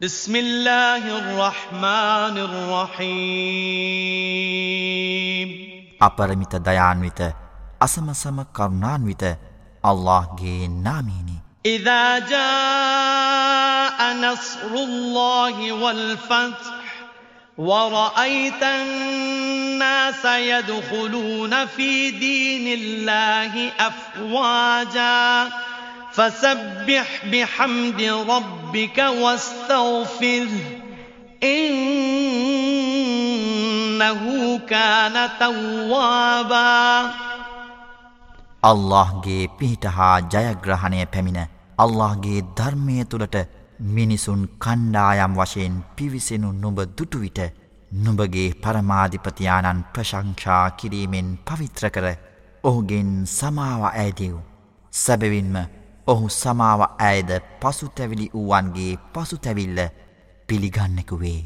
بسم الله الرحمن الرحيم අපරමිත දයාන්විත අසමසම කරුණාන්විත අල්ලාහ්ගේ නාමයෙනි إذا جاء نصر الله والفتح ورأيت الناس يدخلون في دين الله أفواجاً فسبح بحمد ربك واستغفره. إنه كان توابا. අල්لهගේ පිහිට හා ජයග්‍රහණය පැමිණ අල්لهගේ ධර්මය තුළට මිනිසුන් කණ්ඩායම් වශයෙන් පිවිසෙනු නුඹ දුටුවිට නුඹගේ පරමාධිපතියාණන් ප්‍රශංෂා කිරීමෙන් පවිත්‍ර කර ඔහුගෙන් සමාව ඇදව් සැබවින්ම ඔහු සමාව ඇයද පසුතැවිලි වූවන්ගේ පසුතැවිල්ල පිළිගන්නෙකු වේ.